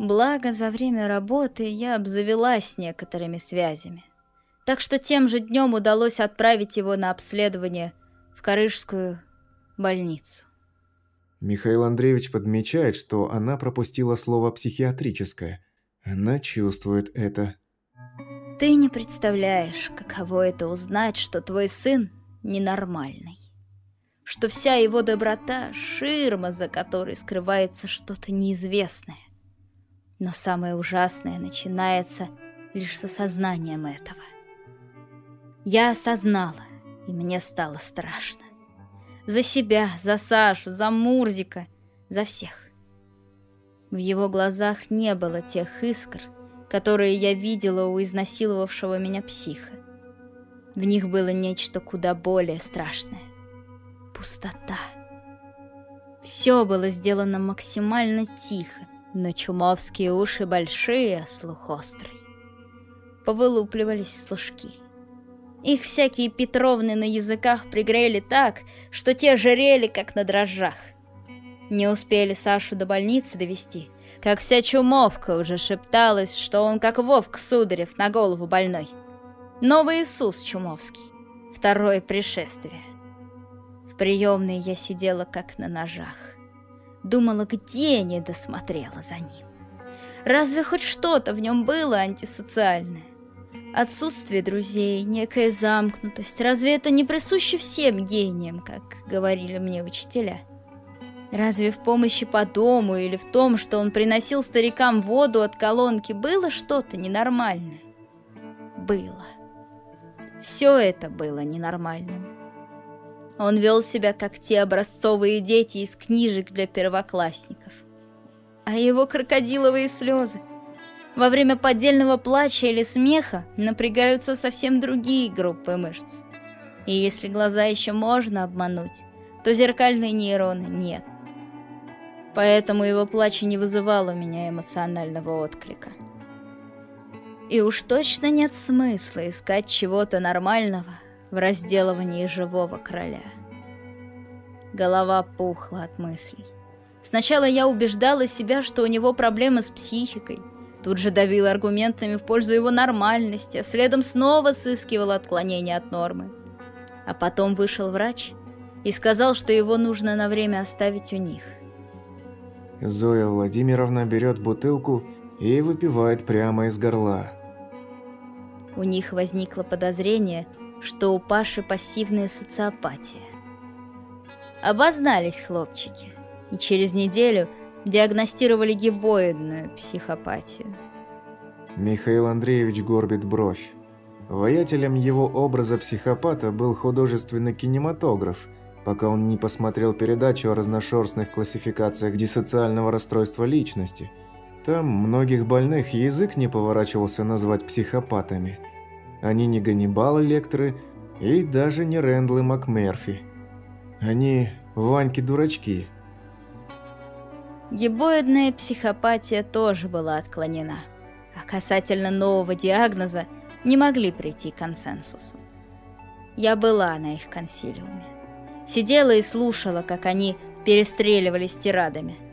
Благо, за время работы я обзавелась некоторыми связями. Так что тем же днем удалось отправить его на обследование в Карыжскую больницу. Михаил Андреевич подмечает, что она пропустила слово «психиатрическое». Она чувствует это. Ты не представляешь, каково это узнать, что твой сын ненормальный. Что вся его доброта — ширма, за которой скрывается что-то неизвестное. Но самое ужасное начинается лишь с осознанием этого. Я осознала, и мне стало страшно. За себя, за Сашу, за Мурзика, за всех. В его глазах не было тех искр, которые я видела у изнасиловавшего меня психа. В них было нечто куда более страшное. Пустота. Все было сделано максимально тихо, но чумовские уши большие, а слух острый. Повылупливались служки. Их всякие Петровны на языках пригрели так, что те жарели, как на дрожжах. Не успели Сашу до больницы довести, как вся чумовка уже шепталась, что он как Вовк Сударев на голову больной. Новый Иисус Чумовский. Второе пришествие. В приемной я сидела как на ножах. Думала, где не досмотрела за ним. Разве хоть что-то в нем было антисоциальное? Отсутствие друзей, некая замкнутость. Разве это не присуще всем гениям, как говорили мне учителя? Разве в помощи по дому или в том, что он приносил старикам воду от колонки, было что-то ненормальное? Было. Все это было ненормальным. Он вел себя, как те образцовые дети из книжек для первоклассников. А его крокодиловые слезы во время поддельного плача или смеха напрягаются совсем другие группы мышц. И если глаза еще можно обмануть, то зеркальные нейроны нет. Поэтому его плач не вызывал у меня эмоционального отклика. И уж точно нет смысла искать чего-то нормального в разделывании живого короля. Голова пухла от мыслей. Сначала я убеждала себя, что у него проблемы с психикой. Тут же давила аргументами в пользу его нормальности, а следом снова сыскивала отклонения от нормы. А потом вышел врач и сказал, что его нужно на время оставить у них. Зоя Владимировна берет бутылку и выпивает прямо из горла. У них возникло подозрение, что у Паши пассивная социопатия. Обознались хлопчики, и через неделю диагностировали гибоидную психопатию. Михаил Андреевич горбит бровь. Воятелем его образа психопата был художественный кинематограф, пока он не посмотрел передачу о разношерстных классификациях диссоциального расстройства личности – там многих больных язык не поворачивался назвать психопатами. Они не Ганнибалы Лекторы и даже не Рэндлы МакМерфи. Они Ваньки-дурачки. Гибоидная психопатия тоже была отклонена. А касательно нового диагноза не могли прийти к консенсусу. Я была на их консилиуме. Сидела и слушала, как они перестреливались тирадами –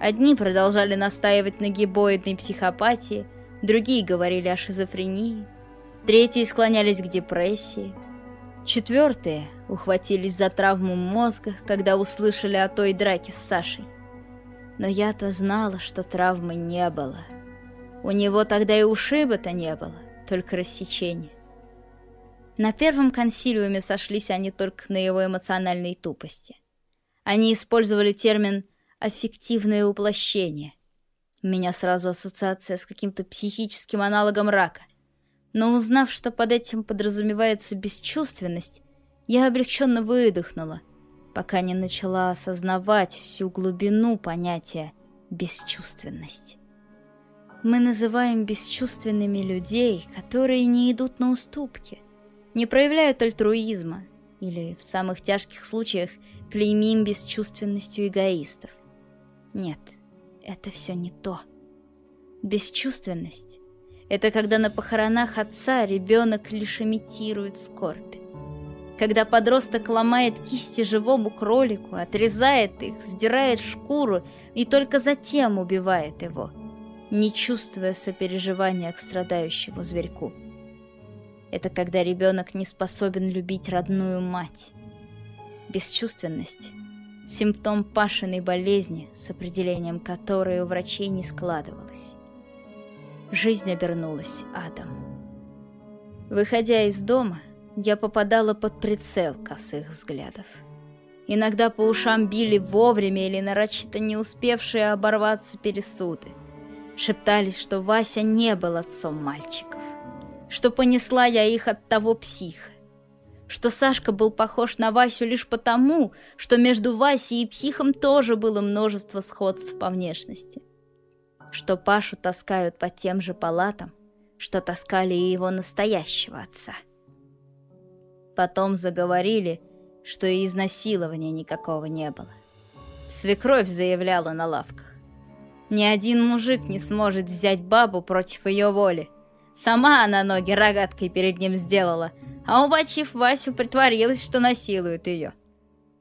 Одни продолжали настаивать на гибоидной психопатии, другие говорили о шизофрении, третьи склонялись к депрессии, четвертые ухватились за травму мозга, когда услышали о той драке с Сашей. Но я-то знала, что травмы не было. У него тогда и ушиба-то не было, только рассечение. На первом консилиуме сошлись они только на его эмоциональной тупости. Они использовали термин аффективное уплощение. У меня сразу ассоциация с каким-то психическим аналогом рака. Но узнав, что под этим подразумевается бесчувственность, я облегченно выдохнула, пока не начала осознавать всю глубину понятия бесчувственность. Мы называем бесчувственными людей, которые не идут на уступки, не проявляют альтруизма или, в самых тяжких случаях, клеймим бесчувственностью эгоистов. Нет, это все не то. Бесчувственность — это когда на похоронах отца ребенок лишь имитирует скорбь. Когда подросток ломает кисти живому кролику, отрезает их, сдирает шкуру и только затем убивает его. не чувствуя сопереживания к страдающему зверьку. Это когда ребенок не способен любить родную мать. Бесчувственность – симптом Пашиной болезни, с определением которой у врачей не складывалось. Жизнь обернулась адом. Выходя из дома, я попадала под прицел косых взглядов. Иногда по ушам били вовремя или нарочито не успевшие оборваться пересуды. Шептались, что Вася не был отцом мальчиков что понесла я их от того психа. Что Сашка был похож на Васю лишь потому, что между Васей и психом тоже было множество сходств по внешности. Что Пашу таскают по тем же палатам, что таскали и его настоящего отца. Потом заговорили, что и изнасилования никакого не было. Свекровь заявляла на лавках. Ни один мужик не сможет взять бабу против ее воли, Сама она ноги рогаткой перед ним сделала, а убачив Васю, притворилась, что насилует ее.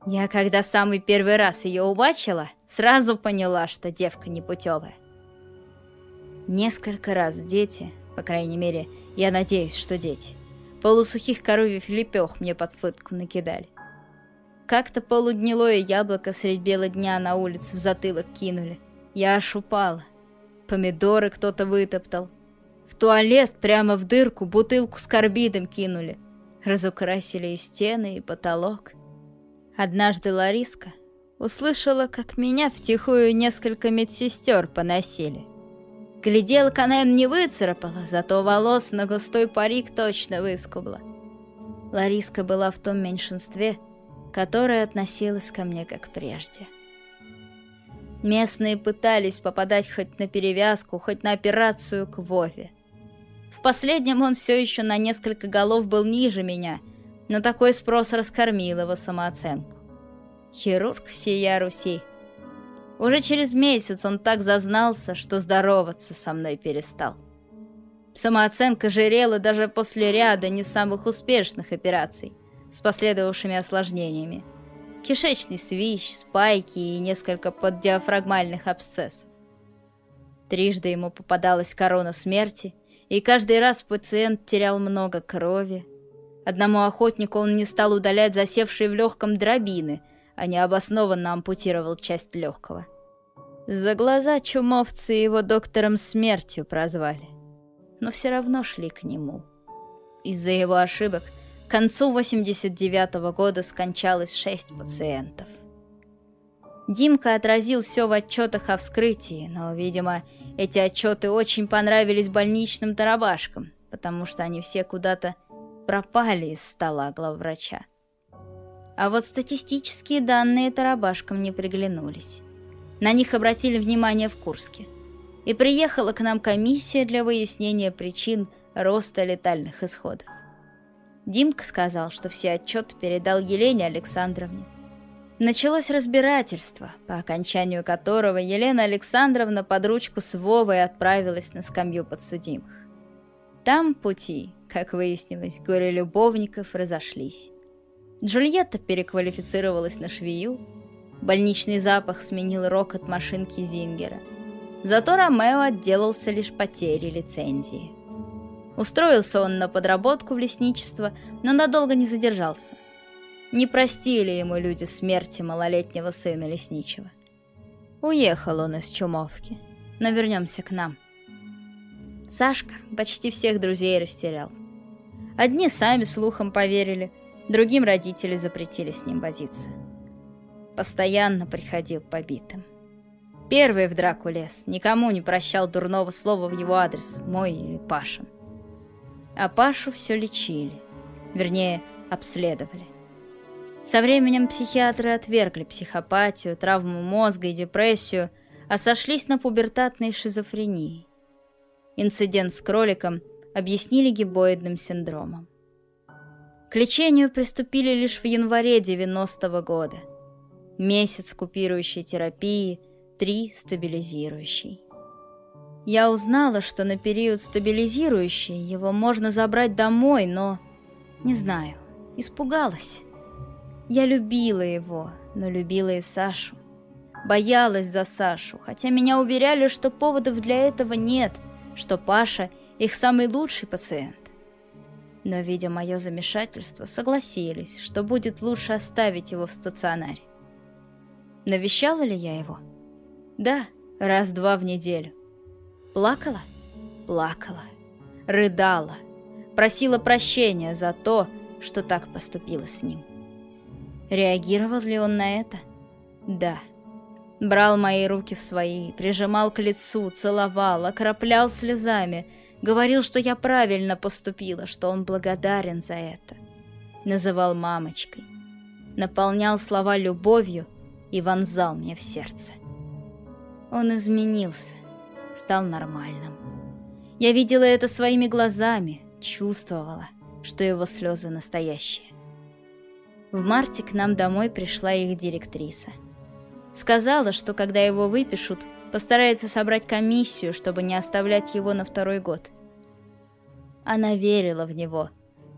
Я, когда самый первый раз ее убачила, сразу поняла, что девка непутевая. Несколько раз дети, по крайней мере, я надеюсь, что дети, полусухих коровьев лепех мне под фыртку накидали. Как-то полуднилое яблоко средь бела дня на улице в затылок кинули. Я аж упала. Помидоры кто-то вытоптал. В туалет прямо в дырку бутылку с карбидом кинули. Разукрасили и стены, и потолок. Однажды Лариска услышала, как меня втихую несколько медсестер поносили. Гляделка им не выцарапала, зато волос на густой парик точно выскубла. Лариска была в том меньшинстве, которое относилось ко мне как прежде. Местные пытались попадать хоть на перевязку, хоть на операцию к Вове. В последнем он все еще на несколько голов был ниже меня, но такой спрос раскормил его самооценку. Хирург всея Руси. Уже через месяц он так зазнался, что здороваться со мной перестал. Самооценка жерела даже после ряда не самых успешных операций с последовавшими осложнениями. Кишечный свищ, спайки и несколько поддиафрагмальных абсцессов. Трижды ему попадалась корона смерти – и каждый раз пациент терял много крови. Одному охотнику он не стал удалять засевшие в легком дробины, а необоснованно ампутировал часть легкого. За глаза чумовцы его доктором смертью прозвали, но все равно шли к нему. Из-за его ошибок к концу 89 -го года скончалось шесть пациентов. Димка отразил все в отчетах о вскрытии, но, видимо, эти отчеты очень понравились больничным тарабашкам, потому что они все куда-то пропали из стола главврача. А вот статистические данные тарабашкам не приглянулись. На них обратили внимание в Курске. И приехала к нам комиссия для выяснения причин роста летальных исходов. Димка сказал, что все отчеты передал Елене Александровне. Началось разбирательство, по окончанию которого Елена Александровна под ручку с Вовой отправилась на скамью подсудимых. Там пути, как выяснилось, горе-любовников разошлись. Джульетта переквалифицировалась на швею, больничный запах сменил рок от машинки Зингера. Зато Ромео отделался лишь потерей лицензии. Устроился он на подработку в лесничество, но надолго не задержался – не простили ему люди смерти малолетнего сына лесничего. Уехал он из Чумовки, но вернемся к нам. Сашка почти всех друзей растерял. Одни сами слухом поверили, другим родители запретили с ним возиться. Постоянно приходил побитым. Первый в драку лез, никому не прощал дурного слова в его адрес, мой или Пашин. А Пашу все лечили, вернее, обследовали. Со временем психиатры отвергли психопатию, травму мозга и депрессию, а сошлись на пубертатной шизофрении. Инцидент с кроликом объяснили гибоидным синдромом. К лечению приступили лишь в январе 90 -го года. Месяц купирующей терапии, три стабилизирующей. Я узнала, что на период стабилизирующей его можно забрать домой, но... Не знаю, испугалась. Я любила его, но любила и Сашу. Боялась за Сашу, хотя меня уверяли, что поводов для этого нет, что Паша — их самый лучший пациент. Но, видя мое замешательство, согласились, что будет лучше оставить его в стационаре. Навещала ли я его? Да, раз-два в неделю. Плакала? Плакала. Рыдала. Просила прощения за то, что так поступила с ним. Реагировал ли он на это? Да. Брал мои руки в свои, прижимал к лицу, целовал, окроплял слезами, говорил, что я правильно поступила, что он благодарен за это. Называл мамочкой. Наполнял слова любовью и вонзал мне в сердце. Он изменился, стал нормальным. Я видела это своими глазами, чувствовала, что его слезы настоящие. В марте к нам домой пришла их директриса – Сказала, что когда его выпишут, постарается собрать комиссию, чтобы не оставлять его на второй год. Она верила в него,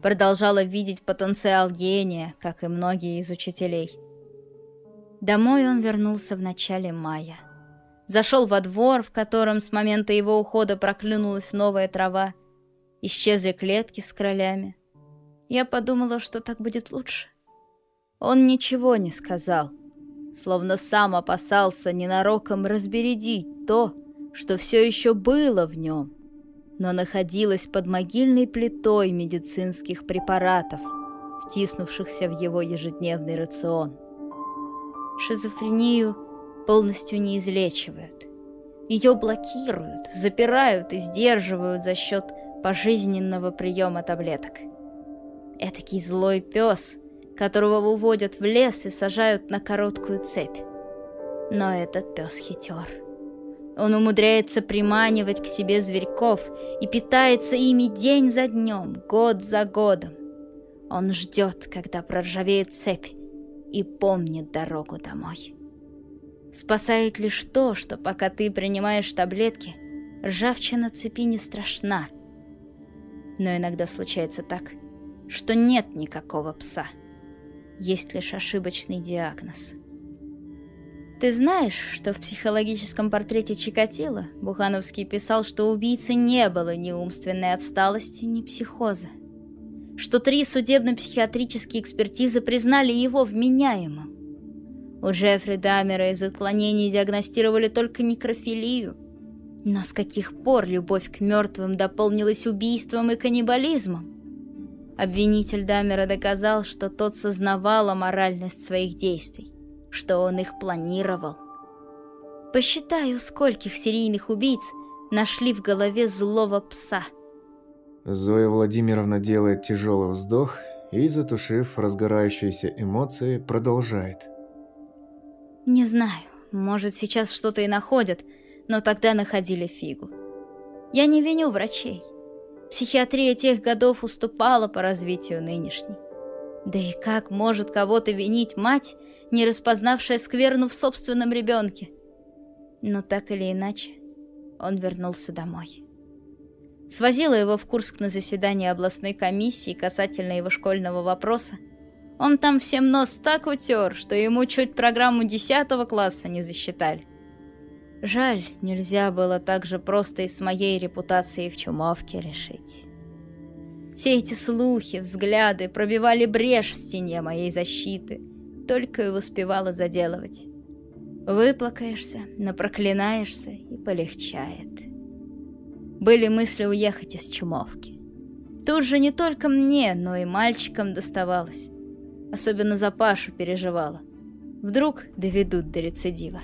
продолжала видеть потенциал гения, как и многие из учителей. Домой он вернулся в начале мая. Зашел во двор, в котором с момента его ухода проклюнулась новая трава. Исчезли клетки с кролями. Я подумала, что так будет лучше. Он ничего не сказал, словно сам опасался ненароком разбередить то, что все еще было в нем, но находилось под могильной плитой медицинских препаратов, втиснувшихся в его ежедневный рацион. Шизофрению полностью не излечивают. Ее блокируют, запирают и сдерживают за счет пожизненного приема таблеток. Этакий злой пес — которого выводят в лес и сажают на короткую цепь. Но этот пес хитер. Он умудряется приманивать к себе зверьков и питается ими день за днем, год за годом. Он ждет, когда проржавеет цепь, и помнит дорогу домой. Спасает лишь то, что пока ты принимаешь таблетки, ржавчина цепи не страшна. Но иногда случается так, что нет никакого пса — есть лишь ошибочный диагноз. Ты знаешь, что в психологическом портрете Чикатило Бухановский писал, что убийцы не было ни умственной отсталости, ни психоза. Что три судебно-психиатрические экспертизы признали его вменяемым. У Джеффри Дамера из отклонений диагностировали только некрофилию. Но с каких пор любовь к мертвым дополнилась убийством и каннибализмом? Обвинитель Дамера доказал, что тот сознавал аморальность своих действий, что он их планировал. Посчитаю, скольких серийных убийц нашли в голове злого пса. Зоя Владимировна делает тяжелый вздох и, затушив разгорающиеся эмоции, продолжает. Не знаю, может сейчас что-то и находят, но тогда находили фигу. Я не виню врачей. Психиатрия тех годов уступала по развитию нынешней. Да и как может кого-то винить мать, не распознавшая скверну в собственном ребенке? Но так или иначе, он вернулся домой. Свозила его в Курск на заседание областной комиссии касательно его школьного вопроса. Он там всем нос так утер, что ему чуть программу 10 класса не засчитали. Жаль, нельзя было так же просто и с моей репутацией в чумовке решить. Все эти слухи, взгляды пробивали брешь в стене моей защиты, только и успевала заделывать. Выплакаешься, напроклинаешься и полегчает. Были мысли уехать из чумовки. Тут же не только мне, но и мальчикам доставалось. Особенно за Пашу переживала. Вдруг доведут до рецидива.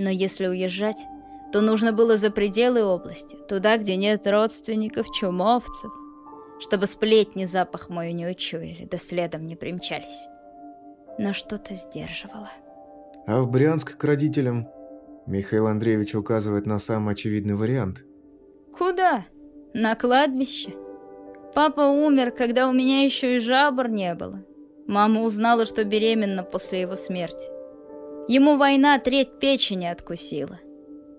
Но если уезжать, то нужно было за пределы области, туда, где нет родственников, чумовцев, чтобы сплетни запах мой не учуяли, да следом не примчались. Но что-то сдерживало. А в Брянск к родителям Михаил Андреевич указывает на самый очевидный вариант. Куда? На кладбище? Папа умер, когда у меня еще и жабр не было. Мама узнала, что беременна после его смерти. Ему война треть печени откусила.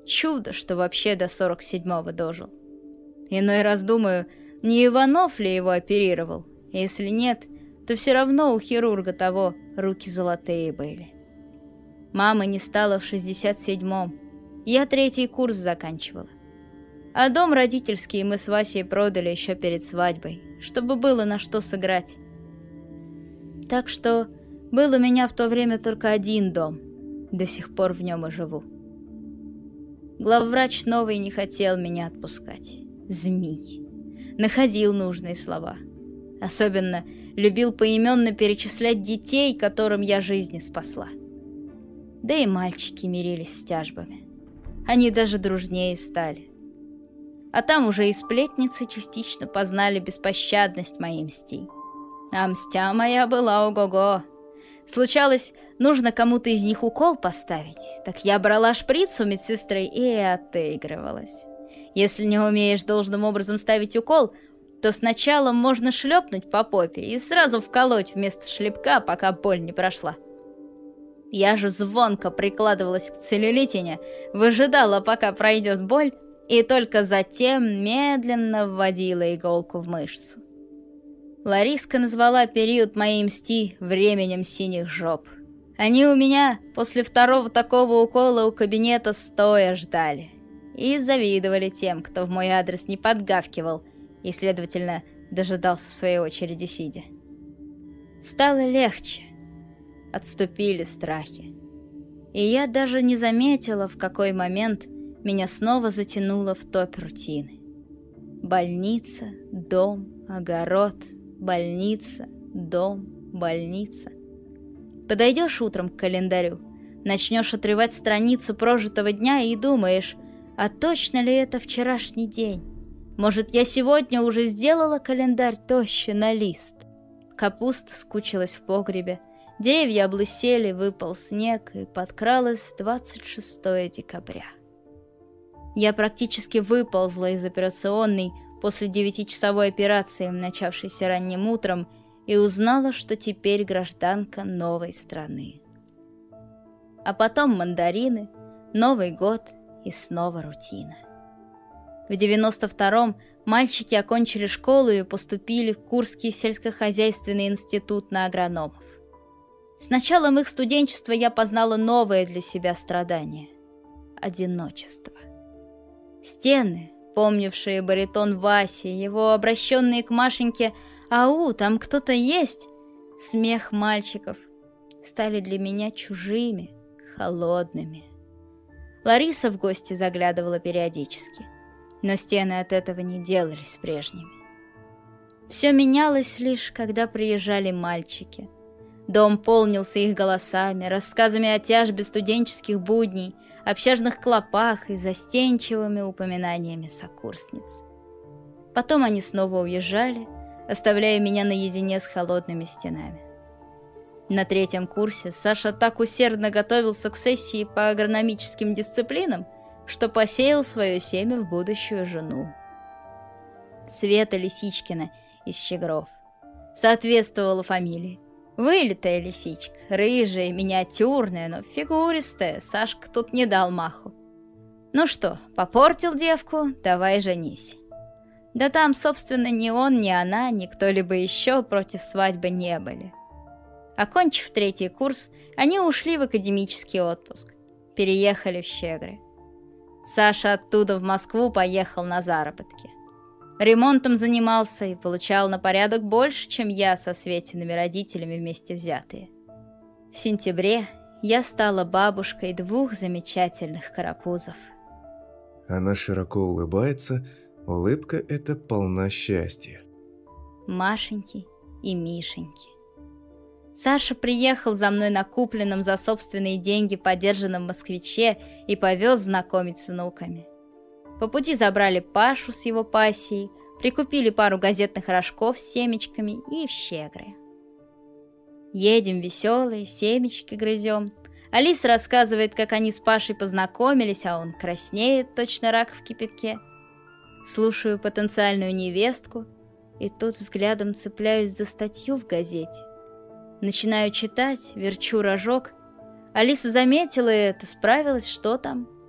Чудо, что вообще до 47-го дожил. Иной раз думаю, не Иванов ли его оперировал? Если нет, то все равно у хирурга того руки золотые были. Мама не стала в 67-м. Я третий курс заканчивала. А дом родительский мы с Васей продали еще перед свадьбой, чтобы было на что сыграть. Так что был у меня в то время только один дом. До сих пор в нем и живу. Главврач новый не хотел меня отпускать. Змей. Находил нужные слова. Особенно любил поименно перечислять детей, которым я жизни спасла. Да и мальчики мирились с тяжбами. Они даже дружнее стали. А там уже и сплетницы частично познали беспощадность моей мсти. А мстя моя была ого-го. Случалось, нужно кому-то из них укол поставить, так я брала шприц у медсестры и отыгрывалась. Если не умеешь должным образом ставить укол, то сначала можно шлепнуть по попе и сразу вколоть вместо шлепка, пока боль не прошла. Я же звонко прикладывалась к целлюлитине, выжидала, пока пройдет боль, и только затем медленно вводила иголку в мышцу. Лариска назвала период моей мсти временем синих жоп. Они у меня после второго такого укола у кабинета стоя ждали. И завидовали тем, кто в мой адрес не подгавкивал и, следовательно, дожидался своей очереди сидя. Стало легче. Отступили страхи. И я даже не заметила, в какой момент меня снова затянуло в топ рутины. Больница, дом, огород, больница, дом, больница. Подойдешь утром к календарю, начнешь отрывать страницу прожитого дня и думаешь, а точно ли это вчерашний день? Может, я сегодня уже сделала календарь тоще на лист? Капуста скучилась в погребе, деревья облысели, выпал снег, и подкралось 26 декабря. Я практически выползла из операционной после девятичасовой операции, начавшейся ранним утром, и узнала, что теперь гражданка новой страны. А потом мандарины, Новый год и снова рутина. В 92-м мальчики окончили школу и поступили в Курский сельскохозяйственный институт на агрономов. С началом их студенчества я познала новое для себя страдание – одиночество. Стены, помнившие баритон Васи, его обращенные к Машеньке «Ау, там кто-то есть!» Смех мальчиков стали для меня чужими, холодными. Лариса в гости заглядывала периодически, но стены от этого не делались прежними. Все менялось лишь, когда приезжали мальчики. Дом полнился их голосами, рассказами о тяжбе студенческих будней, общажных клопах и застенчивыми упоминаниями сокурсниц. Потом они снова уезжали, оставляя меня наедине с холодными стенами. На третьем курсе Саша так усердно готовился к сессии по агрономическим дисциплинам, что посеял свое семя в будущую жену. Света Лисичкина из Щегров. Соответствовала фамилии. Вылитая лисичка, рыжая, миниатюрная, но фигуристая, Сашка тут не дал маху. Ну что, попортил девку, давай женись. Да там, собственно, ни он, ни она, ни кто-либо еще против свадьбы не были. Окончив третий курс, они ушли в академический отпуск. Переехали в Щегры. Саша оттуда в Москву поехал на заработки. Ремонтом занимался и получал на порядок больше, чем я со Светиными родителями вместе взятые. В сентябре я стала бабушкой двух замечательных карапузов. Она широко улыбается, улыбка эта полна счастья. Машеньки и Мишеньки. Саша приехал за мной на купленном за собственные деньги подержанном москвиче и повез знакомить с внуками. По пути забрали Пашу с его пассией, прикупили пару газетных рожков с семечками и в щегры. Едем веселые, семечки грызем. Алиса рассказывает, как они с Пашей познакомились, а он краснеет, точно рак в кипятке. Слушаю потенциальную невестку, и тут взглядом цепляюсь за статью в газете. Начинаю читать, верчу рожок. Алиса заметила это, справилась, что там –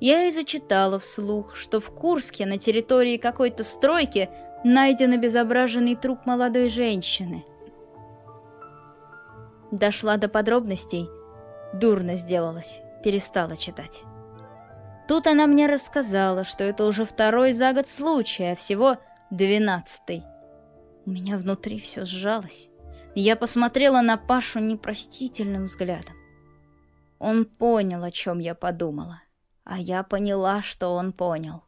я и зачитала вслух, что в Курске на территории какой-то стройки найден обезображенный труп молодой женщины. Дошла до подробностей. Дурно сделалось, перестала читать. Тут она мне рассказала, что это уже второй за год случай, а всего двенадцатый. У меня внутри все сжалось, я посмотрела на Пашу непростительным взглядом. Он понял, о чем я подумала, а я поняла, что он понял.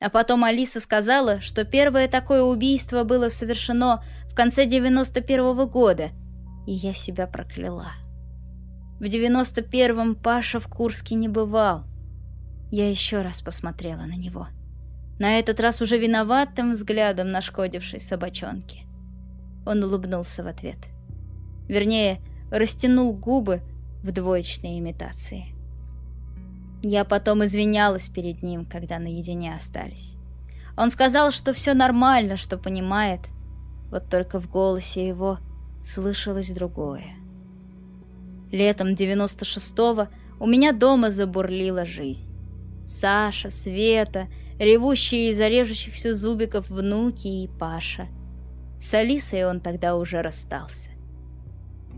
А потом Алиса сказала, что первое такое убийство было совершено в конце 91-го года, и я себя прокляла. В 91-м Паша в Курске не бывал. Я еще раз посмотрела на него. На этот раз уже виноватым взглядом нашкодившей собачонки. Он улыбнулся в ответ. Вернее, растянул губы в двоечной имитации. Я потом извинялась перед ним, когда наедине остались. Он сказал, что все нормально, что понимает. Вот только в голосе его слышалось другое. Летом 96-го у меня дома забурлила жизнь. Саша, Света, ревущие из-за режущихся зубиков внуки и Паша. С Алисой он тогда уже расстался.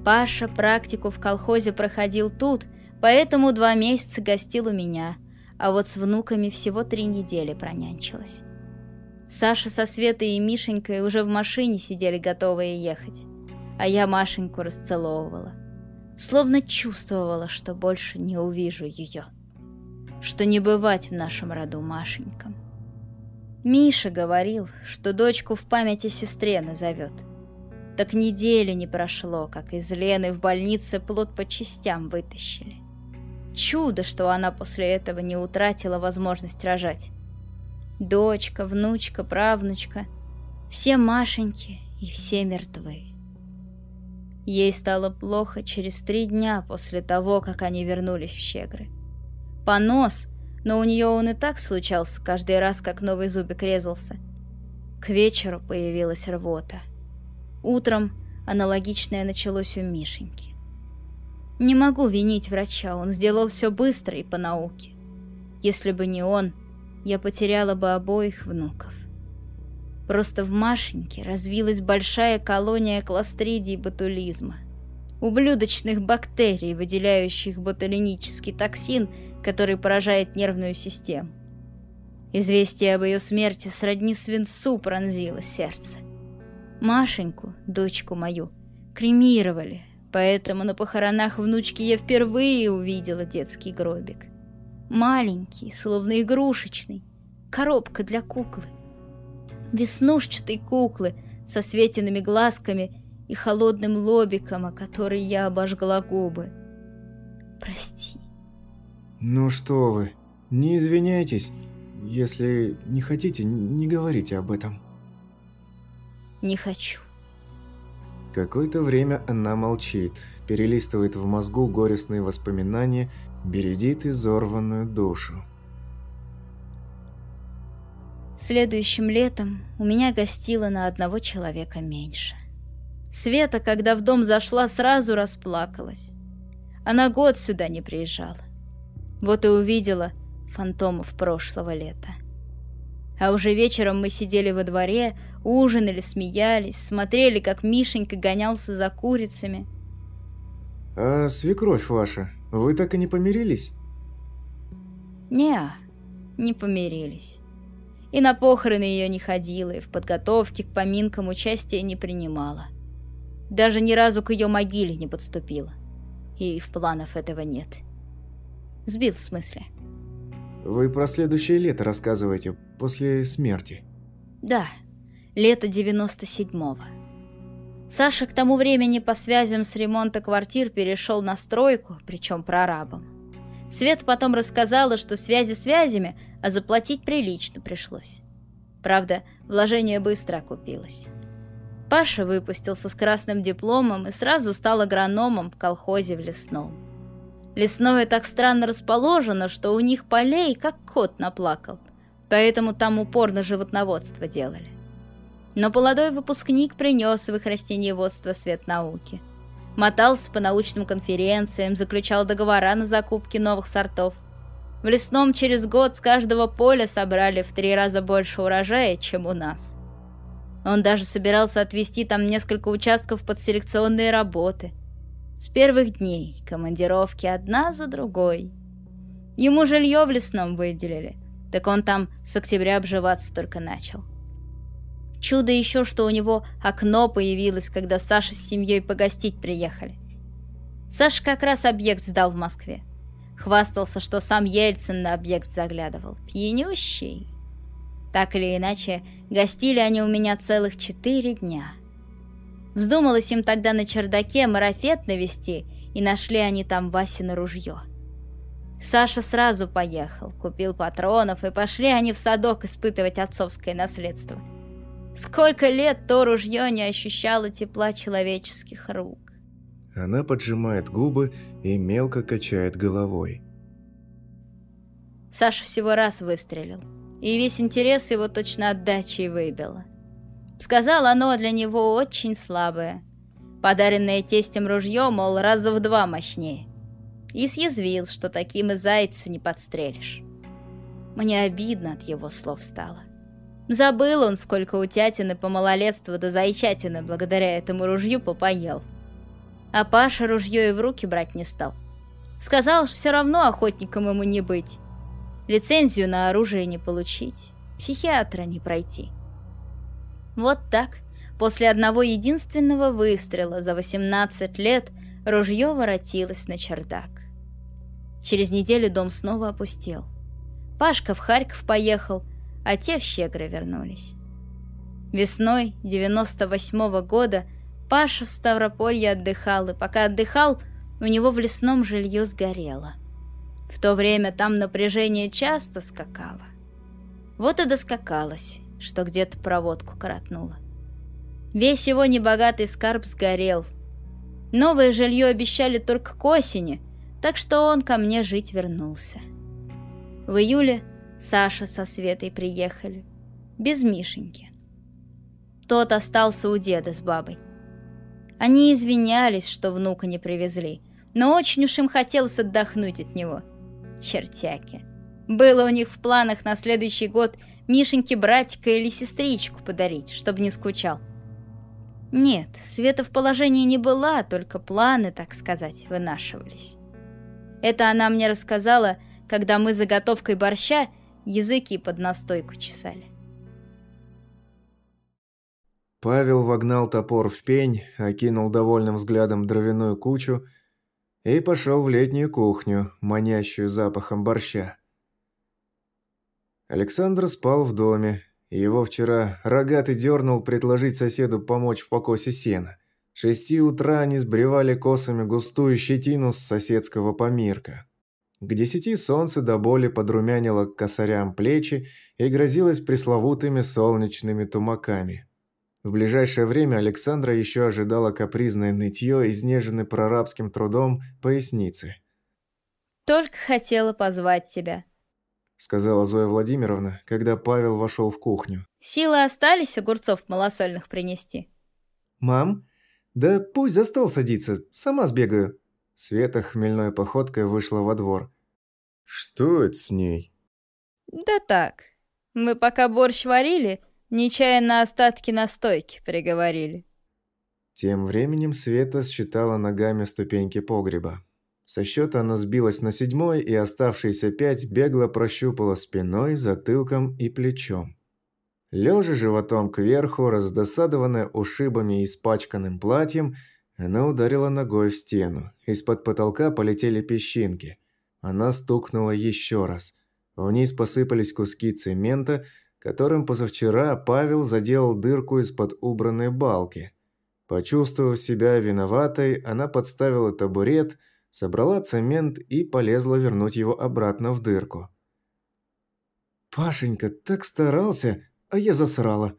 Паша практику в колхозе проходил тут — Поэтому два месяца гостил у меня, а вот с внуками всего три недели пронянчилась. Саша со Светой и Мишенькой уже в машине сидели готовые ехать, а я Машеньку расцеловывала. Словно чувствовала, что больше не увижу ее. Что не бывать в нашем роду Машенькам. Миша говорил, что дочку в памяти сестре назовет. Так недели не прошло, как из Лены в больнице плод по частям вытащили. Чудо, что она после этого не утратила возможность рожать. Дочка, внучка, правнучка — все Машеньки и все мертвы. Ей стало плохо через три дня после того, как они вернулись в Щегры. Понос, но у нее он и так случался каждый раз, как новый зубик резался. К вечеру появилась рвота. Утром аналогичное началось у Мишеньки. Не могу винить врача, он сделал все быстро и по науке. Если бы не он, я потеряла бы обоих внуков. Просто в Машеньке развилась большая колония кластридий ботулизма. Ублюдочных бактерий, выделяющих ботулинический токсин, который поражает нервную систему. Известие об ее смерти сродни свинцу пронзило сердце. Машеньку, дочку мою, кремировали, Поэтому на похоронах внучки я впервые увидела детский гробик. Маленький, словно игрушечный, коробка для куклы. Веснушчатой куклы со светиными глазками и холодным лобиком, о который я обожгла губы. Прости. Ну что вы, не извиняйтесь. Если не хотите, не говорите об этом. Не хочу. Какое-то время она молчит, перелистывает в мозгу горестные воспоминания, бередит изорванную душу. Следующим летом у меня гостило на одного человека меньше. Света, когда в дом зашла, сразу расплакалась. Она год сюда не приезжала. Вот и увидела фантомов прошлого лета. А уже вечером мы сидели во дворе, ужинали, смеялись, смотрели, как Мишенька гонялся за курицами. «А свекровь ваша, вы так и не помирились?» «Не, не помирились. И на похороны ее не ходила, и в подготовке к поминкам участия не принимала. Даже ни разу к ее могиле не подступила. И в планов этого нет. Сбил в смысле?» Вы про следующее лето рассказываете, после смерти. Да, лето 97-го. Саша к тому времени по связям с ремонта квартир перешел на стройку, причем прорабом. Свет потом рассказала, что связи связями, а заплатить прилично пришлось. Правда, вложение быстро окупилось. Паша выпустился с красным дипломом и сразу стал агрономом в колхозе в лесном. Лесное так странно расположено, что у них полей, как кот наплакал. Поэтому там упорно животноводство делали. Но молодой выпускник принес в их растениеводство свет науки. Мотался по научным конференциям, заключал договора на закупки новых сортов. В лесном через год с каждого поля собрали в три раза больше урожая, чем у нас. Он даже собирался отвести там несколько участков под селекционные работы – С первых дней командировки одна за другой. Ему жилье в лесном выделили, так он там с октября обживаться только начал. Чудо еще, что у него окно появилось, когда Саша с семьей погостить приехали. Саша как раз объект сдал в Москве. Хвастался, что сам Ельцин на объект заглядывал. Пьянющий. Так или иначе, гостили они у меня целых четыре дня. Вздумалось им тогда на чердаке марафет навести, и нашли они там Васино ружье. Саша сразу поехал, купил патронов, и пошли они в садок испытывать отцовское наследство. Сколько лет то ружье не ощущало тепла человеческих рук. Она поджимает губы и мелко качает головой. Саша всего раз выстрелил, и весь интерес его точно отдачей выбило. Сказал оно для него очень слабое. Подаренное тестем ружье, мол, раза в два мощнее. И съязвил, что таким и зайца не подстрелишь. Мне обидно от его слов стало. Забыл он, сколько утятины по малолетству до зайчатины благодаря этому ружью попоел. А Паша ружье и в руки брать не стал. Сказал, что все равно охотником ему не быть. Лицензию на оружие не получить, психиатра не пройти. Вот так, после одного единственного выстрела за 18 лет, ружье воротилось на чердак. Через неделю дом снова опустел. Пашка в Харьков поехал, а те в Щегры вернулись. Весной 98 -го года Паша в Ставрополье отдыхал, и пока отдыхал, у него в лесном жилье сгорело. В то время там напряжение часто скакало. Вот и доскакалось, что где-то проводку коротнуло. Весь его небогатый скарб сгорел. Новое жилье обещали только к осени, так что он ко мне жить вернулся. В июле Саша со Светой приехали. Без Мишеньки. Тот остался у деда с бабой. Они извинялись, что внука не привезли, но очень уж им хотелось отдохнуть от него. Чертяки. Было у них в планах на следующий год Мишеньке братика или сестричку подарить, чтобы не скучал. Нет, Света в положении не была, только планы, так сказать, вынашивались. Это она мне рассказала, когда мы заготовкой борща языки под настойку чесали. Павел вогнал топор в пень, окинул довольным взглядом дровяную кучу и пошел в летнюю кухню, манящую запахом борща. Александр спал в доме, его вчера рогатый дернул предложить соседу помочь в покосе сена. шести утра они сбривали косами густую щетину с соседского помирка. К десяти солнце до боли подрумянило к косарям плечи и грозилось пресловутыми солнечными тумаками. В ближайшее время Александра еще ожидала капризное нытье, изнеженной прорабским трудом поясницы. «Только хотела позвать тебя», — сказала Зоя Владимировна, когда Павел вошел в кухню. «Силы остались огурцов малосольных принести?» «Мам, да пусть за стол садится, сама сбегаю», Света хмельной походкой вышла во двор. «Что это с ней?» «Да так. Мы пока борщ варили, нечаянно остатки настойки приговорили». Тем временем Света считала ногами ступеньки погреба. Со счета она сбилась на седьмой, и оставшиеся пять бегло прощупала спиной, затылком и плечом. Лежа животом кверху, раздосадованная ушибами и испачканным платьем, она ударила ногой в стену. Из-под потолка полетели песчинки. Она стукнула еще раз. Вниз посыпались куски цемента, которым позавчера Павел заделал дырку из-под убранной балки. Почувствовав себя виноватой, она подставила табурет, собрала цемент и полезла вернуть его обратно в дырку. «Пашенька так старался, а я засрала».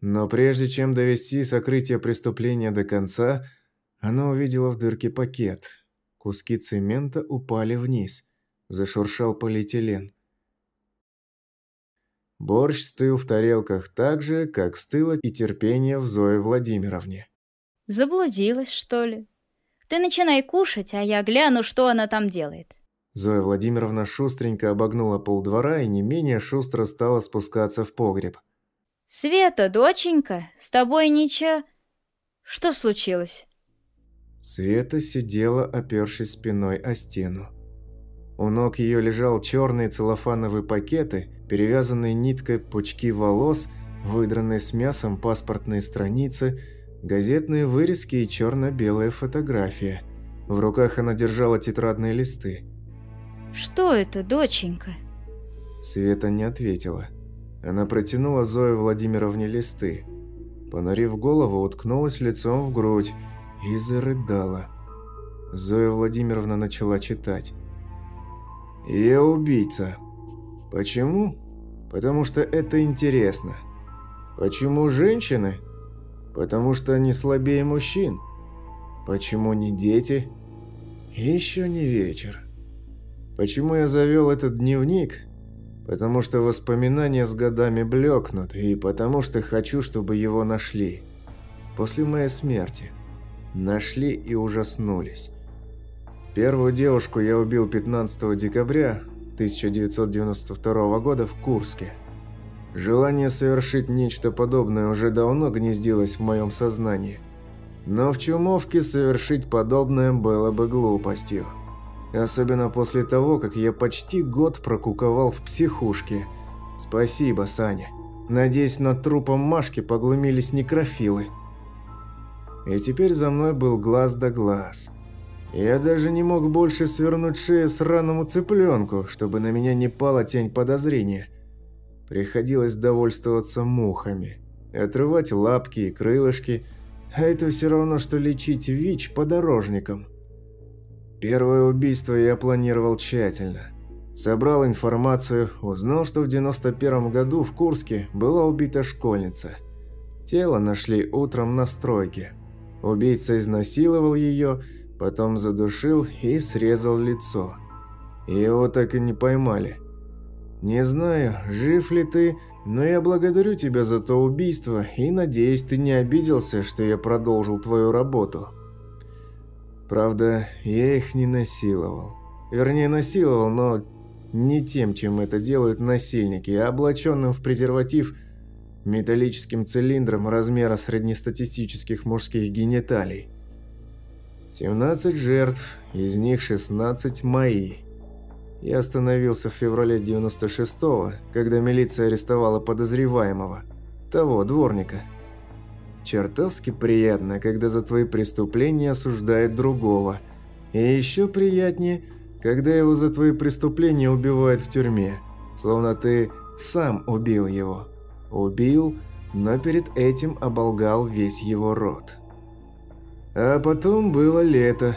Но прежде чем довести сокрытие преступления до конца, она увидела в дырке пакет. Куски цемента упали вниз. Зашуршал полиэтилен. Борщ стыл в тарелках так же, как стыло и терпение в Зое Владимировне. Заблудилась, что ли? Ты начинай кушать, а я гляну, что она там делает. Зоя Владимировна шустренько обогнула полдвора и не менее шустро стала спускаться в погреб. «Света, доченька, с тобой ничего...» «Что случилось?» Света сидела, опершись спиной о стену. У ног ее лежал черные целлофановые пакеты, перевязанные ниткой пучки волос, выдранные с мясом паспортные страницы, газетные вырезки и черно-белая фотография. В руках она держала тетрадные листы. «Что это, доченька?» Света не ответила. Она протянула Зое Владимировне листы. Понарив голову, уткнулась лицом в грудь и зарыдала. Зоя Владимировна начала читать. «Я убийца. Почему? Потому что это интересно. Почему женщины? Потому что они слабее мужчин. Почему не дети? Еще не вечер. Почему я завел этот дневник? Потому что воспоминания с годами блекнут, и потому что хочу, чтобы его нашли. После моей смерти. Нашли и ужаснулись. Первую девушку я убил 15 декабря 1992 года в Курске. Желание совершить нечто подобное уже давно гнездилось в моем сознании. Но в Чумовке совершить подобное было бы глупостью. Особенно после того, как я почти год прокуковал в психушке. Спасибо, Саня. Надеюсь, над трупом Машки поглумились некрофилы. И теперь за мной был глаз да глаз. Я даже не мог больше свернуть шею сраному цыпленку, чтобы на меня не пала тень подозрения. Приходилось довольствоваться мухами, отрывать лапки и крылышки, а это все равно, что лечить ВИЧ подорожником. Первое убийство я планировал тщательно. Собрал информацию, узнал, что в 91 году в Курске была убита школьница. Тело нашли утром на стройке. Убийца изнасиловал ее потом задушил и срезал лицо. Его так и не поймали. Не знаю, жив ли ты, но я благодарю тебя за то убийство и надеюсь, ты не обиделся, что я продолжил твою работу. Правда, я их не насиловал. Вернее, насиловал, но не тем, чем это делают насильники, а облаченным в презерватив металлическим цилиндром размера среднестатистических мужских гениталий. 17 жертв, из них 16 мои. Я остановился в феврале 96-го, когда милиция арестовала подозреваемого, того дворника. Чертовски приятно, когда за твои преступления осуждают другого. И еще приятнее, когда его за твои преступления убивают в тюрьме, словно ты сам убил его. Убил, но перед этим оболгал весь его род. А потом было лето.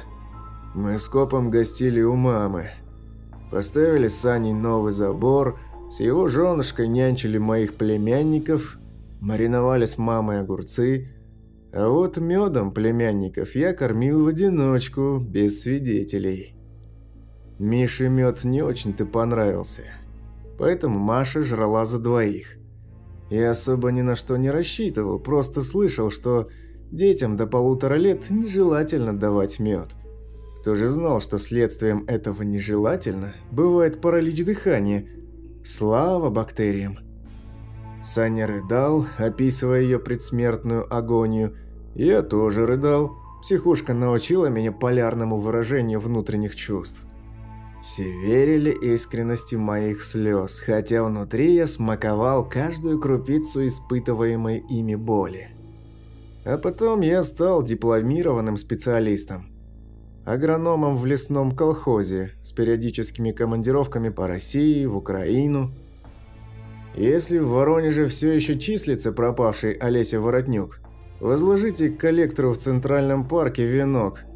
Мы с копом гостили у мамы. Поставили с Саней новый забор, с его женушкой нянчили моих племянников, мариновали с мамой огурцы, а вот медом племянников я кормил в одиночку, без свидетелей. Мише мед не очень-то понравился, поэтому Маша жрала за двоих. Я особо ни на что не рассчитывал, просто слышал, что Детям до полутора лет нежелательно давать мед. Кто же знал, что следствием этого нежелательно бывает паралич дыхания? Слава бактериям! Саня рыдал, описывая ее предсмертную агонию. Я тоже рыдал. Психушка научила меня полярному выражению внутренних чувств. Все верили искренности моих слез, хотя внутри я смаковал каждую крупицу испытываемой ими боли. А потом я стал дипломированным специалистом. Агрономом в лесном колхозе с периодическими командировками по России, в Украину. Если в Воронеже все еще числится пропавший Олеся Воротнюк, возложите к коллектору в Центральном парке венок.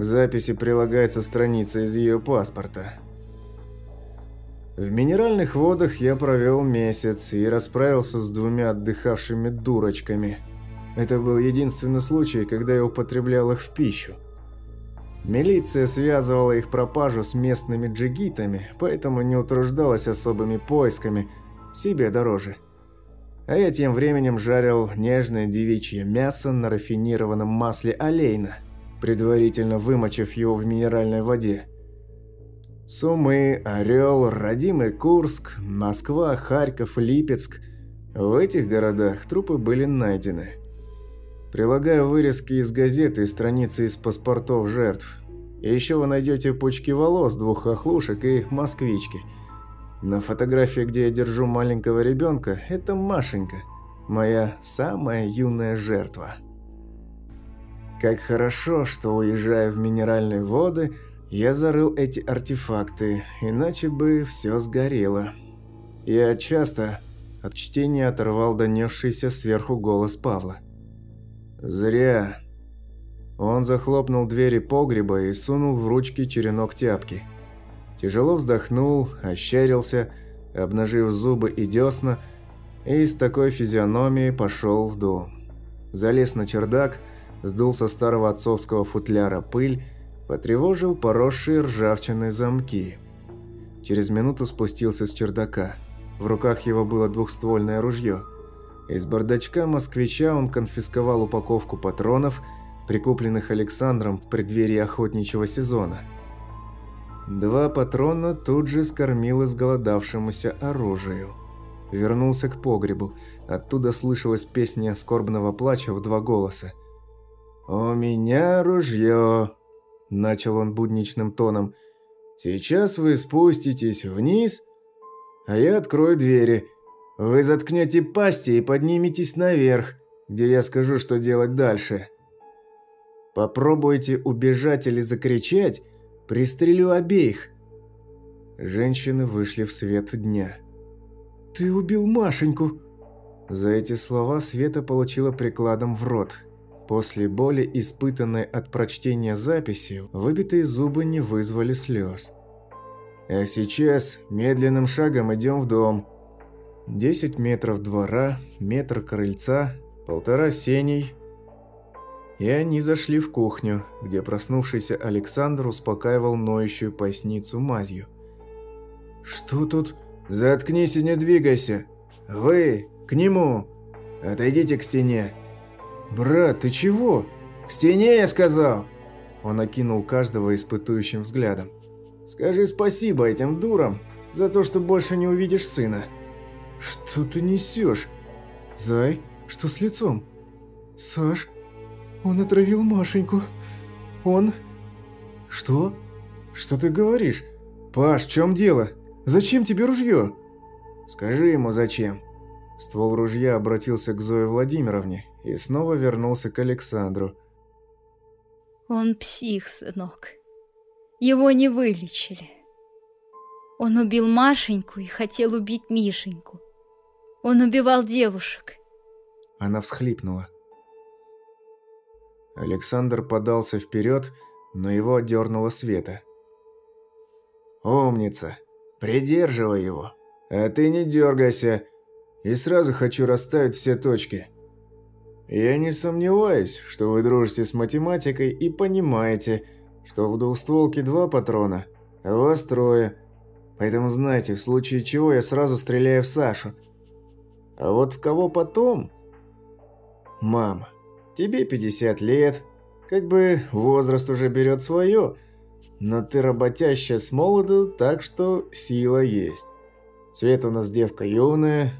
К записи прилагается страница из ее паспорта. В минеральных водах я провел месяц и расправился с двумя отдыхавшими дурочками – это был единственный случай, когда я употреблял их в пищу. Милиция связывала их пропажу с местными джигитами, поэтому не утруждалась особыми поисками, себе дороже. А я тем временем жарил нежное девичье мясо на рафинированном масле олейна, предварительно вымочив его в минеральной воде. Сумы, Орел, родимый Курск, Москва, Харьков, Липецк – в этих городах трупы были найдены – Прилагаю вырезки из газеты и страницы из паспортов жертв. И еще вы найдете пучки волос двух хохлушек и москвички. На фотографии, где я держу маленького ребенка, это Машенька, моя самая юная жертва. Как хорошо, что уезжая в минеральные воды, я зарыл эти артефакты, иначе бы все сгорело. Я часто от чтения оторвал донесшийся сверху голос Павла. «Зря». Он захлопнул двери погреба и сунул в ручки черенок тяпки. Тяжело вздохнул, ощерился, обнажив зубы и десна, и с такой физиономией пошел в дом. Залез на чердак, сдул со старого отцовского футляра пыль, потревожил поросшие ржавчиной замки. Через минуту спустился с чердака. В руках его было двухствольное ружье. Из бардачка москвича он конфисковал упаковку патронов, прикупленных Александром в преддверии охотничьего сезона. Два патрона тут же скормил изголодавшемуся оружию. Вернулся к погребу. Оттуда слышалась песня скорбного плача в два голоса. «У меня ружье», – начал он будничным тоном. «Сейчас вы спуститесь вниз, а я открою двери. Вы заткнете пасти и подниметесь наверх, где я скажу, что делать дальше. Попробуйте убежать или закричать, пристрелю обеих». Женщины вышли в свет дня. «Ты убил Машеньку!» За эти слова Света получила прикладом в рот. После боли, испытанной от прочтения записи, выбитые зубы не вызвали слез. А сейчас медленным шагом идем в дом. Десять метров двора, метр крыльца, полтора сеней. И они зашли в кухню, где проснувшийся Александр успокаивал ноющую поясницу мазью. «Что тут?» «Заткнись и не двигайся! Вы, к нему! Отойдите к стене!» «Брат, ты чего?» «К стене, я сказал!» Он окинул каждого испытующим взглядом. Скажи спасибо этим дурам за то, что больше не увидишь сына. Что ты несешь? Зай, что с лицом? Саш, он отравил Машеньку. Он... Что? Что ты говоришь? Паш, в чем дело? Зачем тебе ружье? Скажи ему, зачем. Ствол ружья обратился к Зое Владимировне и снова вернулся к Александру. Он псих, сынок. Его не вылечили. Он убил Машеньку и хотел убить Мишеньку. Он убивал девушек. Она всхлипнула. Александр подался вперед, но его отдернула Света. «Умница! Придерживай его! А ты не дергайся! И сразу хочу расставить все точки. Я не сомневаюсь, что вы дружите с математикой и понимаете, что в двухстволке два патрона, а у вас трое. Поэтому знайте, в случае чего я сразу стреляю в Сашу. А вот в кого потом? Мама, тебе 50 лет, как бы возраст уже берет свое, но ты работящая с молоду, так что сила есть. Свет у нас девка юная,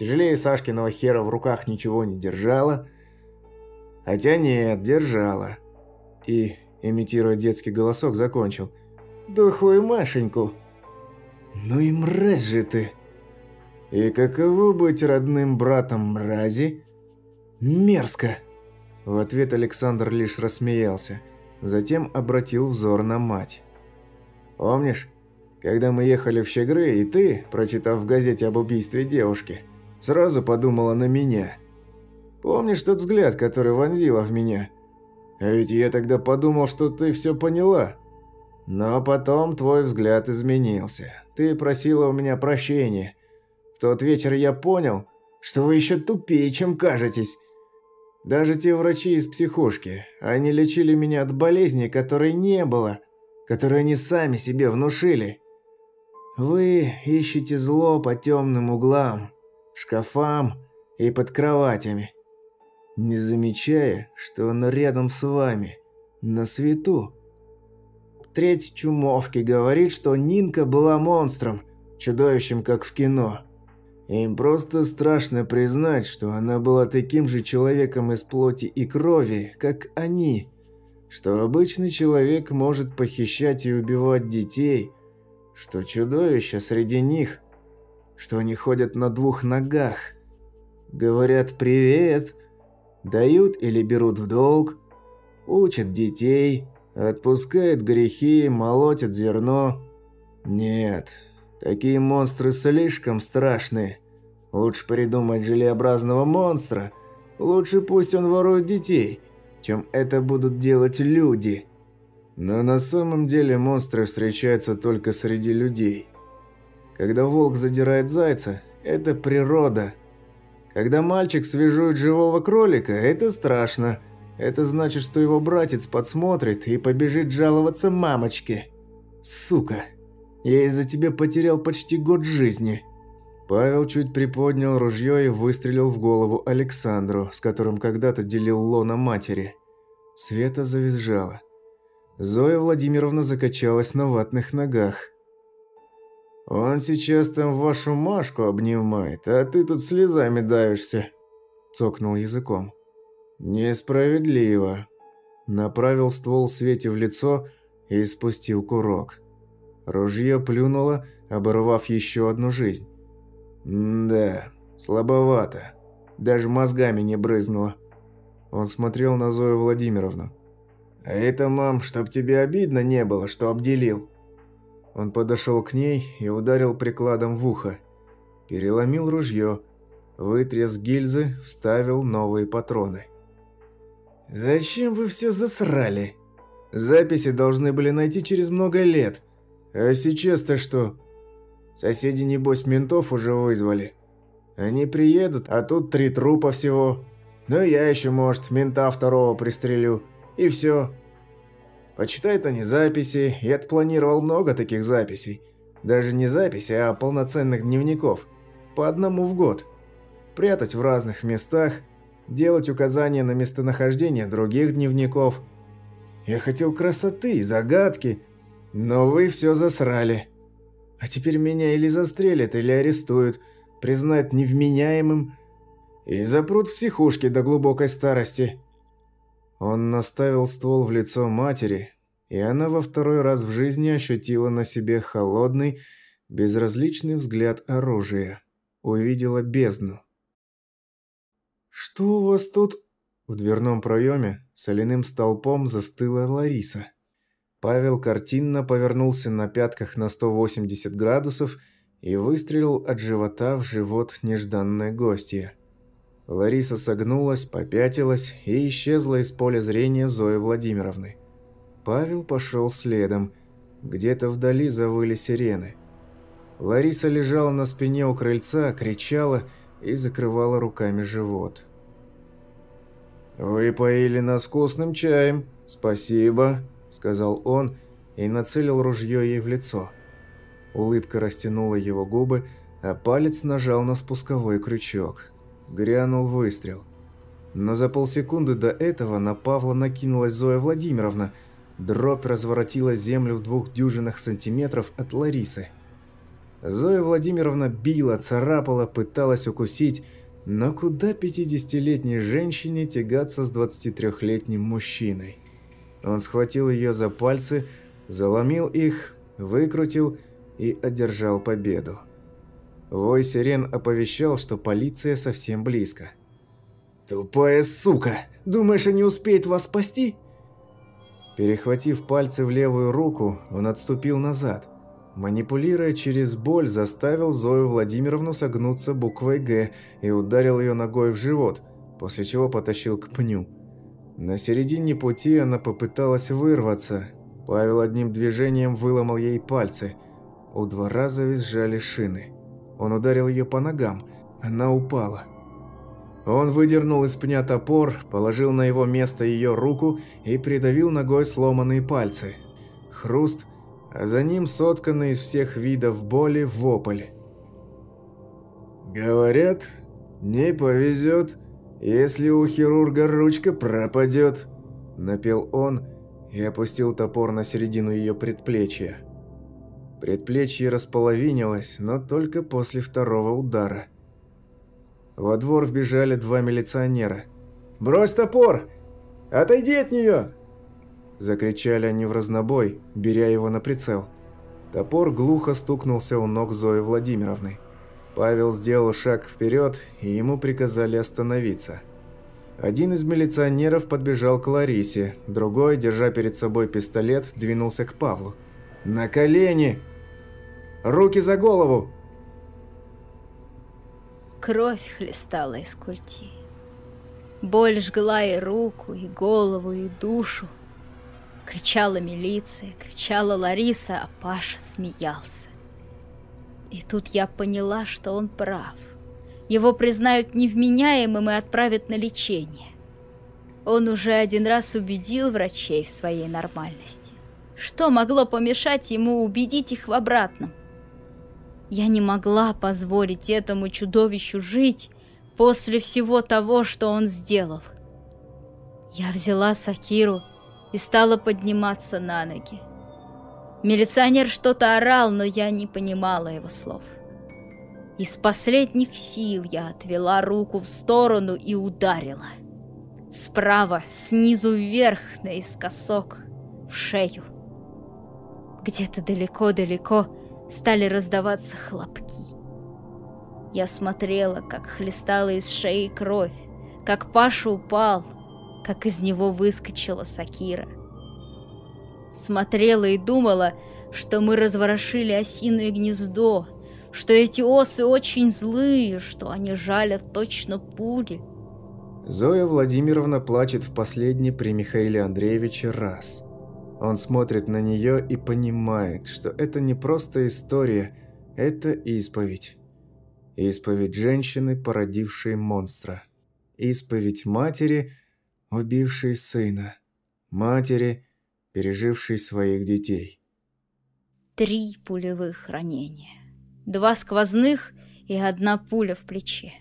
тяжелее Сашкиного хера в руках ничего не держала. Хотя нет, держала. И имитируя детский голосок, закончил. «Дохлую Машеньку!» «Ну и мразь же ты!» «И каково быть родным братом мрази?» «Мерзко!» В ответ Александр лишь рассмеялся, затем обратил взор на мать. «Помнишь, когда мы ехали в Щегры, и ты, прочитав в газете об убийстве девушки, сразу подумала на меня? Помнишь тот взгляд, который вонзила в меня?» А ведь я тогда подумал, что ты все поняла. Но потом твой взгляд изменился. Ты просила у меня прощения. В тот вечер я понял, что вы еще тупее, чем кажетесь. Даже те врачи из психушки, они лечили меня от болезни, которой не было, которую они сами себе внушили. Вы ищете зло по темным углам, шкафам и под кроватями не замечая, что он рядом с вами, на свету. Треть чумовки говорит, что Нинка была монстром, чудовищем, как в кино. Им просто страшно признать, что она была таким же человеком из плоти и крови, как они. Что обычный человек может похищать и убивать детей, что чудовища среди них, что они ходят на двух ногах. Говорят «привет», дают или берут в долг, учат детей, отпускают грехи, молотят зерно. Нет, такие монстры слишком страшные. Лучше придумать желеобразного монстра. Лучше пусть он ворует детей, чем это будут делать люди. Но на самом деле монстры встречаются только среди людей. Когда волк задирает зайца, это природа. Когда мальчик свяжует живого кролика, это страшно. Это значит, что его братец подсмотрит и побежит жаловаться мамочке. Сука, я из-за тебя потерял почти год жизни. Павел чуть приподнял ружье и выстрелил в голову Александру, с которым когда-то делил лона матери. Света завизжала. Зоя Владимировна закачалась на ватных ногах. «Он сейчас там вашу Машку обнимает, а ты тут слезами давишься», – цокнул языком. «Несправедливо». Направил ствол Свете в лицо и спустил курок. Ружье плюнуло, оборвав еще одну жизнь. «Да, слабовато. Даже мозгами не брызнуло». Он смотрел на Зою Владимировну. «А это, мам, чтоб тебе обидно не было, что обделил». Он подошел к ней и ударил прикладом в ухо. Переломил ружье, вытряс гильзы, вставил новые патроны. «Зачем вы все засрали? Записи должны были найти через много лет. А сейчас-то что?» Соседи, небось, ментов уже вызвали. Они приедут, а тут три трупа всего. Ну, я еще, может, мента второго пристрелю. И все. Почитают они записи. Я отпланировал много таких записей. Даже не записи, а полноценных дневников. По одному в год. Прятать в разных местах. Делать указания на местонахождение других дневников. Я хотел красоты, и загадки. Но вы все засрали. А теперь меня или застрелят, или арестуют, признают невменяемым и запрут в психушке до глубокой старости. Он наставил ствол в лицо матери, и она во второй раз в жизни ощутила на себе холодный, безразличный взгляд оружия. Увидела бездну. «Что у вас тут?» В дверном проеме соляным столпом застыла Лариса. Павел картинно повернулся на пятках на 180 градусов и выстрелил от живота в живот нежданной гостья. Лариса согнулась, попятилась и исчезла из поля зрения Зои Владимировны. Павел пошел следом. Где-то вдали завыли сирены. Лариса лежала на спине у крыльца, кричала и закрывала руками живот. «Вы поили нас вкусным чаем. Спасибо», – сказал он и нацелил ружье ей в лицо. Улыбка растянула его губы, а палец нажал на спусковой крючок. Грянул выстрел. Но за полсекунды до этого на Павла накинулась Зоя Владимировна. Дробь разворотила землю в двух дюжинах сантиметров от Ларисы. Зоя Владимировна била, царапала, пыталась укусить, но куда 50-летней женщине тягаться с 23-летним мужчиной? Он схватил ее за пальцы, заломил их, выкрутил и одержал победу. Вой сирен оповещал, что полиция совсем близко. «Тупая сука! Думаешь, они успеют вас спасти?» Перехватив пальцы в левую руку, он отступил назад. Манипулируя через боль, заставил Зою Владимировну согнуться буквой «Г» и ударил ее ногой в живот, после чего потащил к пню. На середине пути она попыталась вырваться. Павел одним движением выломал ей пальцы. У двора завизжали шины. Он ударил ее по ногам. Она упала. Он выдернул из пня топор, положил на его место ее руку и придавил ногой сломанные пальцы. Хруст, а за ним сотканный из всех видов боли вопль. «Говорят, не повезет», «Если у хирурга ручка пропадет», – напел он и опустил топор на середину ее предплечья. Предплечье располовинилось, но только после второго удара. Во двор вбежали два милиционера. «Брось топор! Отойди от нее!» Закричали они в разнобой, беря его на прицел. Топор глухо стукнулся у ног Зои Владимировны. Павел сделал шаг вперед, и ему приказали остановиться. Один из милиционеров подбежал к Ларисе, другой, держа перед собой пистолет, двинулся к Павлу. «На колени! Руки за голову!» Кровь хлестала из культи. Боль жгла и руку, и голову, и душу. Кричала милиция, кричала Лариса, а Паша смеялся. И тут я поняла, что он прав. Его признают невменяемым и отправят на лечение. Он уже один раз убедил врачей в своей нормальности. Что могло помешать ему убедить их в обратном? Я не могла позволить этому чудовищу жить после всего того, что он сделал. Я взяла Сакиру и стала подниматься на ноги. Милиционер что-то орал, но я не понимала его слов. Из последних сил я отвела руку в сторону и ударила. Справа, снизу вверх, наискосок, в шею. Где-то далеко-далеко стали раздаваться хлопки. Я смотрела, как хлестала из шеи кровь, как Паша упал, как из него выскочила Сакира. Смотрела и думала, что мы разворошили осиное гнездо, что эти осы очень злые, что они жалят точно пули. Зоя Владимировна плачет в последний при Михаиле Андреевиче раз – он смотрит на нее и понимает, что это не просто история, это исповедь. Исповедь женщины, породившей монстра. Исповедь матери, убившей сына. Матери, пережившей своих детей. Три пулевых ранения. Два сквозных и одна пуля в плече.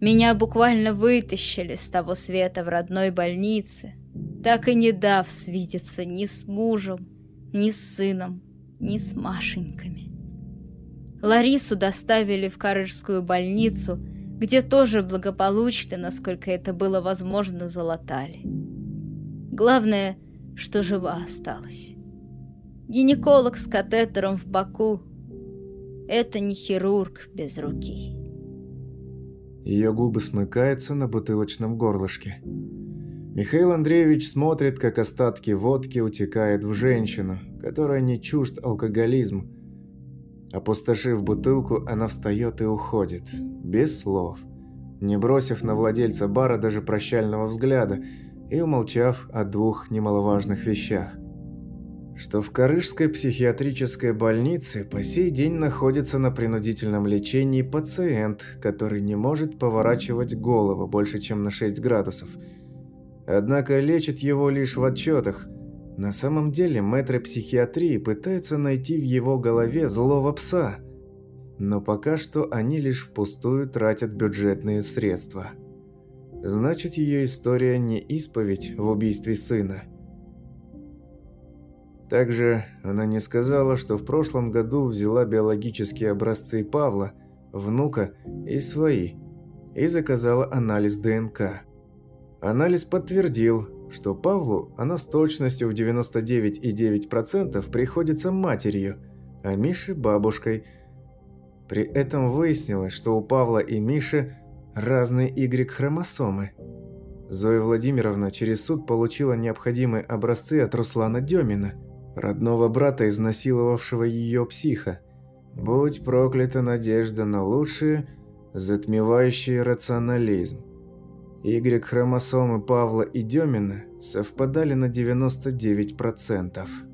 Меня буквально вытащили с того света в родной больнице, так и не дав свидеться ни с мужем, ни с сыном, ни с Машеньками. Ларису доставили в Карыжскую больницу, где тоже благополучно, насколько это было возможно, залатали. Главное, что жива осталась. Гинеколог с катетером в боку – это не хирург без руки. Ее губы смыкаются на бутылочном горлышке. Михаил Андреевич смотрит, как остатки водки утекают в женщину, которая не чужд алкоголизм. Опустошив бутылку, она встает и уходит, без слов, не бросив на владельца бара даже прощального взгляда и умолчав о двух немаловажных вещах. Что в Карыжской психиатрической больнице по сей день находится на принудительном лечении пациент, который не может поворачивать голову больше, чем на 6 градусов – Однако лечит его лишь в отчетах. На самом деле мэтры психиатрии пытаются найти в его голове злого пса. Но пока что они лишь впустую тратят бюджетные средства. Значит, ее история не исповедь в убийстве сына. Также она не сказала, что в прошлом году взяла биологические образцы Павла, внука и свои, и заказала анализ ДНК. Анализ подтвердил, что Павлу она с точностью в 99,9% приходится матерью, а Мише – бабушкой. При этом выяснилось, что у Павла и Миши разные Y-хромосомы. Зоя Владимировна через суд получила необходимые образцы от Руслана Демина, родного брата, изнасиловавшего ее психа. Будь проклята надежда на лучшее, затмевающий рационализм. Y-хромосомы Павла и Демина совпадали на 99%.